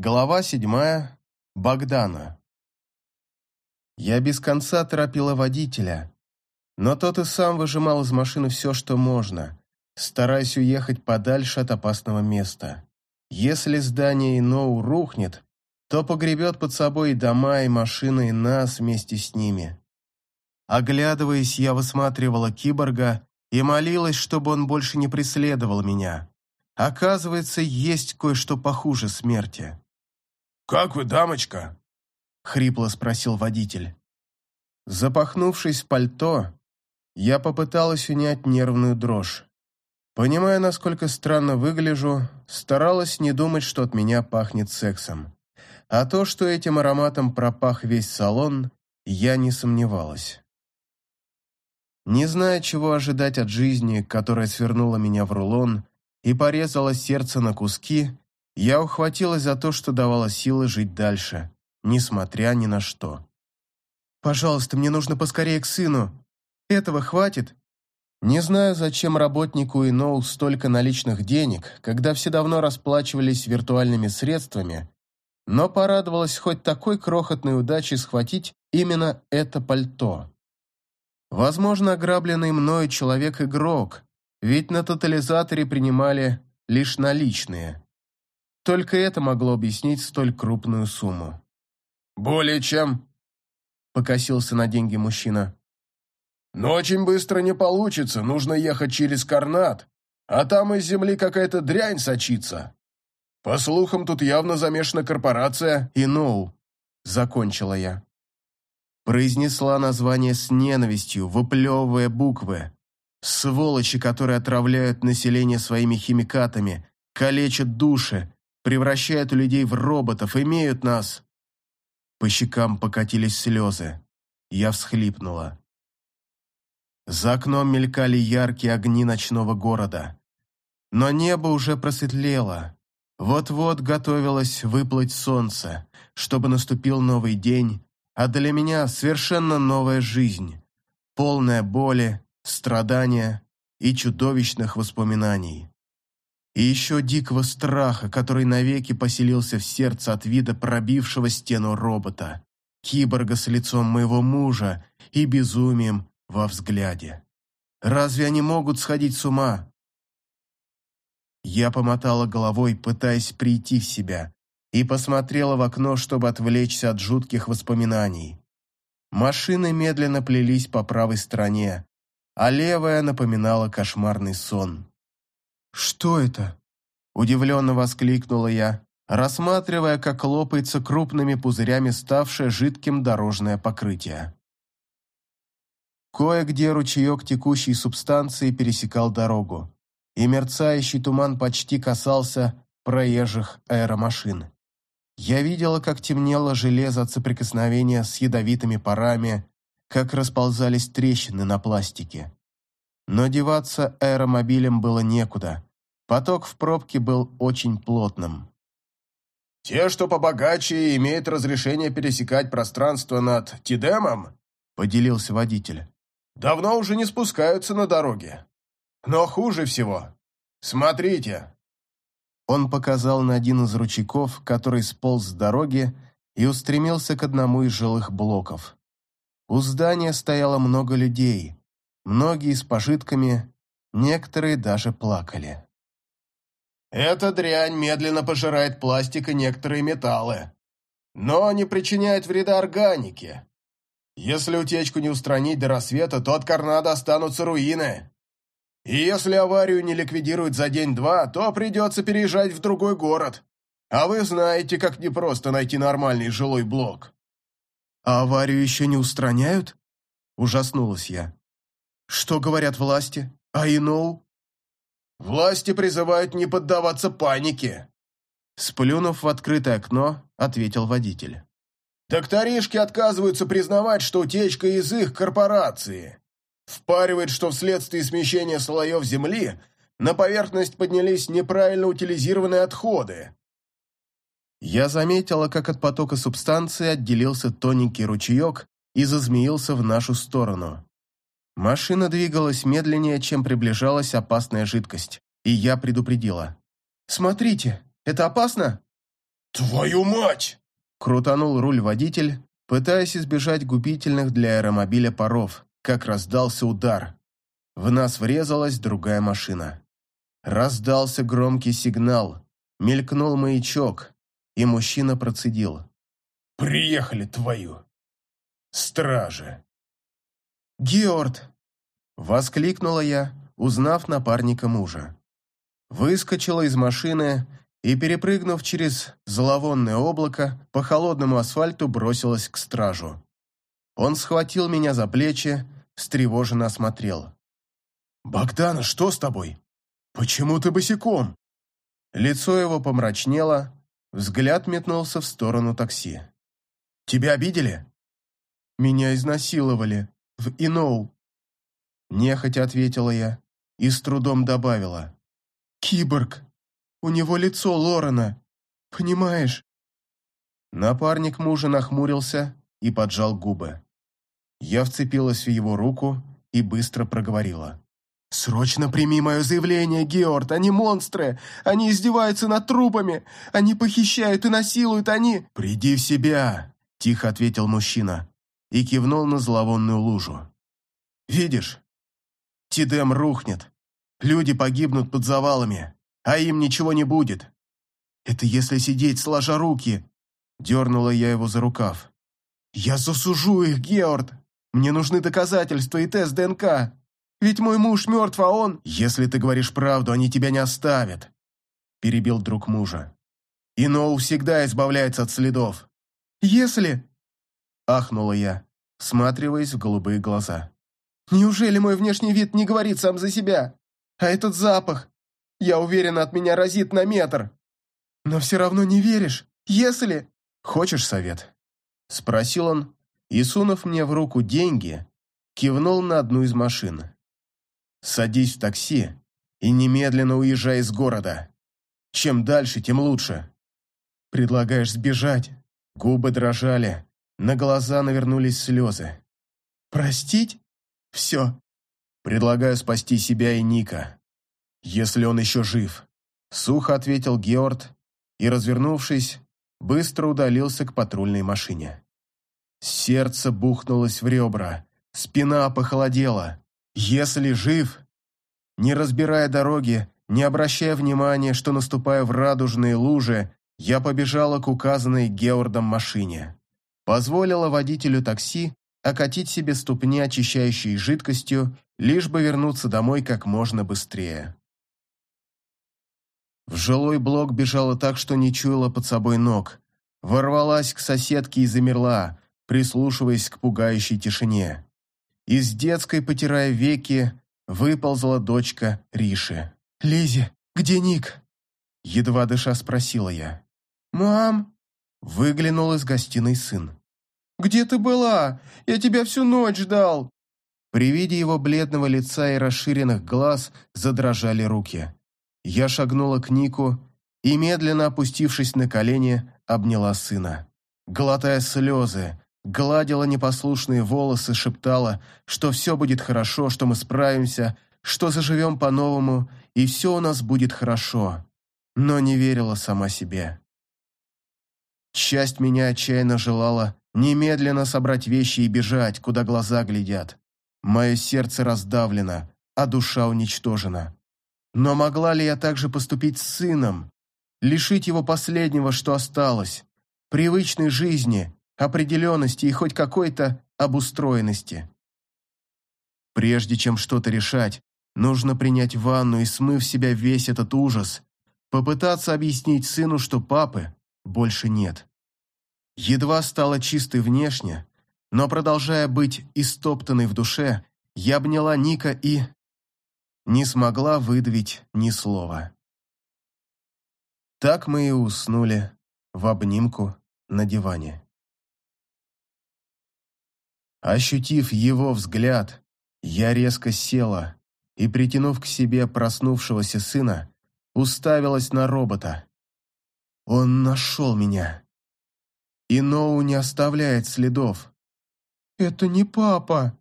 Глава седьмая. Богдана. Я без конца торопила водителя, но тот и сам выжимал из машины все, что можно, стараясь уехать подальше от опасного места. Если здание Иноу рухнет, то погребет под собой и дома, и машины, и нас вместе с ними. Оглядываясь, я высматривала киборга и молилась, чтобы он больше не преследовал меня. Оказывается, есть кое-что похуже смерти. «Как вы, дамочка?» — хрипло спросил водитель. Запахнувшись в пальто, я попыталась унять нервную дрожь. Понимая, насколько странно выгляжу, старалась не думать, что от меня пахнет сексом. А то, что этим ароматом пропах весь салон, я не сомневалась. Не зная, чего ожидать от жизни, которая свернула меня в рулон и порезала сердце на куски, я ухватилась за то, что давало силы жить дальше, несмотря ни на что. «Пожалуйста, мне нужно поскорее к сыну. Этого хватит?» Не знаю, зачем работнику Иноу столько наличных денег, когда все давно расплачивались виртуальными средствами, но порадовалась хоть такой крохотной удачей схватить именно это пальто. Возможно, ограбленный мною человек-игрок, ведь на тотализаторе принимали лишь наличные. Только это могло объяснить столь крупную сумму. «Более чем», — покосился на деньги мужчина. «Но очень быстро не получится, нужно ехать через Карнат, а там из земли какая-то дрянь сочится. По слухам, тут явно замешана корпорация и ноу», — закончила я. Произнесла название с ненавистью, выплевывая буквы. Сволочи, которые отравляют население своими химикатами, калечат души, превращают людей в роботов, имеют нас. По щекам покатились слезы. Я всхлипнула. За окном мелькали яркие огни ночного города. Но небо уже просветлело. Вот-вот готовилось выплыть солнце, чтобы наступил новый день, а для меня совершенно новая жизнь, полная боли, страдания и чудовищных воспоминаний. И еще дикого страха, который навеки поселился в сердце от вида пробившего стену робота, киборга с лицом моего мужа и безумием во взгляде. Разве они могут сходить с ума? Я помотала головой, пытаясь прийти в себя, и посмотрела в окно, чтобы отвлечься от жутких воспоминаний. Машины медленно плелись по правой стороне, а левая напоминала кошмарный сон. «Что это?» – удивленно воскликнула я, рассматривая, как лопается крупными пузырями ставшее жидким дорожное покрытие. Кое-где ручеек текущей субстанции пересекал дорогу, и мерцающий туман почти касался проезжих аэромашин. Я видела, как темнело железо от соприкосновения с ядовитыми парами, как расползались трещины на пластике. Но деваться аэромобилем было некуда. Поток в пробке был очень плотным. «Те, что побогаче, имеют разрешение пересекать пространство над Тидемом?» – поделился водитель. «Давно уже не спускаются на дороге. Но хуже всего. Смотрите!» Он показал на один из ручейков, который сполз с дороги и устремился к одному из жилых блоков. У здания стояло много людей, многие с пожитками, некоторые даже плакали. Эта дрянь медленно пожирает пластик и некоторые металлы, но не причиняет вреда органике. Если утечку не устранить до рассвета, то от Карнада останутся руины. И если аварию не ликвидируют за день-два, то придется переезжать в другой город. А вы знаете, как непросто найти нормальный жилой блок. А аварию еще не устраняют? Ужаснулась я. Что говорят власти? А Иноу? Власти призывают не поддаваться панике. Сплюнув в открытое окно, ответил водитель. Докторишки отказываются признавать, что утечка из их корпорации. Впаривает, что вследствие смещения слоев земли на поверхность поднялись неправильно утилизированные отходы. Я заметила, как от потока субстанции отделился тоненький ручеек и зазмеился в нашу сторону. Машина двигалась медленнее, чем приближалась опасная жидкость, и я предупредила. «Смотрите, это опасно?» «Твою мать!» Крутанул руль водитель, пытаясь избежать губительных для аэромобиля паров, как раздался удар. В нас врезалась другая машина. Раздался громкий сигнал, мелькнул маячок, и мужчина процедил. «Приехали твою! Стражи!» «Георд!» — воскликнула я, узнав напарника мужа. Выскочила из машины и, перепрыгнув через зловонное облако, по холодному асфальту бросилась к стражу. Он схватил меня за плечи, встревоженно осмотрел. «Богдана, что с тобой? Почему ты босиком?» Лицо его помрачнело, взгляд метнулся в сторону такси. «Тебя обидели?» «Меня изнасиловали. В Иноу». Нехотя ответила я и с трудом добавила. «Киборг. У него лицо Лорена. Понимаешь?» Напарник мужа нахмурился и поджал губы. Я вцепилась в его руку и быстро проговорила. «Срочно прими мое заявление, Георг! Они монстры! Они издеваются над трупами! Они похищают и насилуют! Они...» «Приди в себя!» – тихо ответил мужчина и кивнул на зловонную лужу. «Видишь? Тидем рухнет. Люди погибнут под завалами, а им ничего не будет. Это если сидеть сложа руки!» Дернула я его за рукав. «Я засужу их, Георг! Мне нужны доказательства и тест ДНК!» Ведь мой муж мертв, а он...» «Если ты говоришь правду, они тебя не оставят», — перебил друг мужа. «И Ноу всегда избавляется от следов». «Если...» — ахнула я, всматриваясь в голубые глаза. «Неужели мой внешний вид не говорит сам за себя? А этот запах, я уверена, от меня разит на метр. Но все равно не веришь. Если...» «Хочешь совет?» — спросил он, и, сунув мне в руку деньги, кивнул на одну из машин. Садись в такси и немедленно уезжай из города. Чем дальше, тем лучше. Предлагаешь сбежать? Губы дрожали, на глаза навернулись слезы. Простить? Все. Предлагаю спасти себя и Ника, если он еще жив. Сухо ответил Георг и, развернувшись, быстро удалился к патрульной машине. Сердце бухнулось в ребра, спина похолодела. Если жив, не разбирая дороги, не обращая внимания, что наступая в радужные лужи, я побежала к указанной Геордом машине. Позволила водителю такси окатить себе ступни, очищающей жидкостью, лишь бы вернуться домой как можно быстрее. В жилой блок бежала так, что не чуяла под собой ног. Ворвалась к соседке и замерла, прислушиваясь к пугающей тишине. Из детской, потирая веки, выползла дочка Риши. «Лизи, где Ник?» Едва дыша спросила я. «Мам?» Выглянул из гостиной сын. «Где ты была? Я тебя всю ночь ждал!» При виде его бледного лица и расширенных глаз задрожали руки. Я шагнула к Нику и, медленно опустившись на колени, обняла сына. Глотая слезы, гладила непослушные волосы, шептала, что все будет хорошо, что мы справимся, что заживем по-новому, и все у нас будет хорошо, но не верила сама себе. Часть меня отчаянно желала немедленно собрать вещи и бежать, куда глаза глядят. Мое сердце раздавлено, а душа уничтожена. Но могла ли я также поступить с сыном, лишить его последнего, что осталось, привычной жизни, определенности и хоть какой-то обустроенности. Прежде чем что-то решать, нужно принять ванну и, смыв себя весь этот ужас, попытаться объяснить сыну, что папы больше нет. Едва стала чистой внешне, но, продолжая быть истоптанной в душе, я обняла Ника и... не смогла выдавить ни слова. Так мы и уснули в обнимку на диване. Ощутив его взгляд, я резко села и, притянув к себе проснувшегося сына, уставилась на робота. Он нашел меня. И Ноу не оставляет следов. «Это не папа!»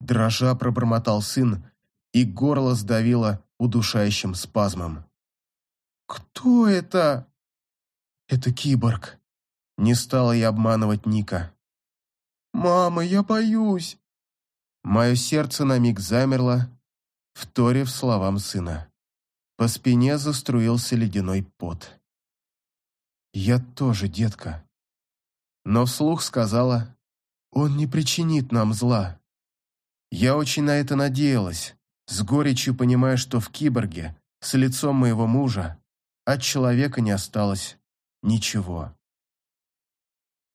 Дрожа пробормотал сын, и горло сдавило удушающим спазмом. «Кто это?» Это киборг. Не стала я обманывать Ника. «Мама, я боюсь!» Мое сердце на миг замерло, вторив словам сына. По спине заструился ледяной пот. «Я тоже, детка». Но вслух сказала, «Он не причинит нам зла». Я очень на это надеялась, с горечью понимая, что в киборге, с лицом моего мужа, от человека не осталось ничего.